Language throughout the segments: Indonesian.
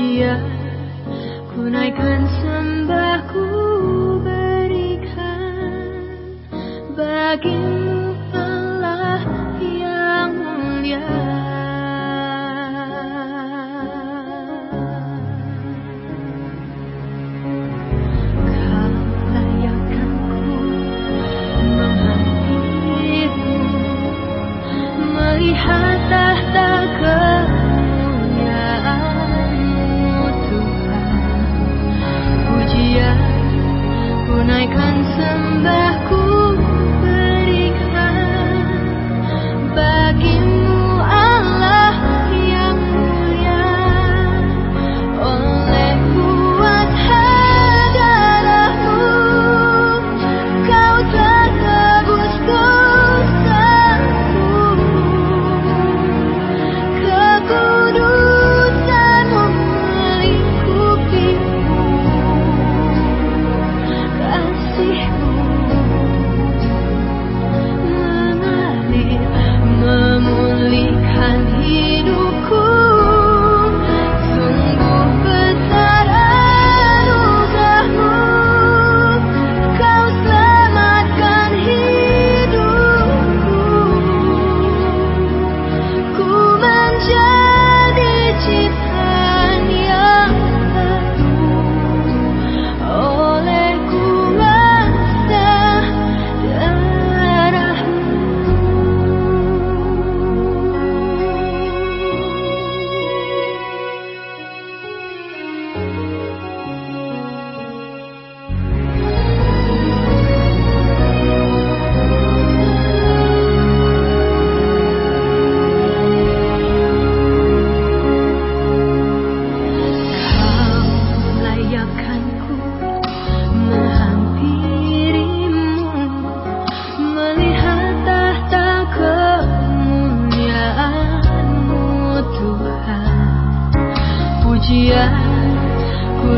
pujian Ku sembahku berikan Bagimu Allah yang mulia. Kau layakkan ku melihat tahta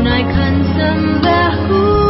tunaikan sembahku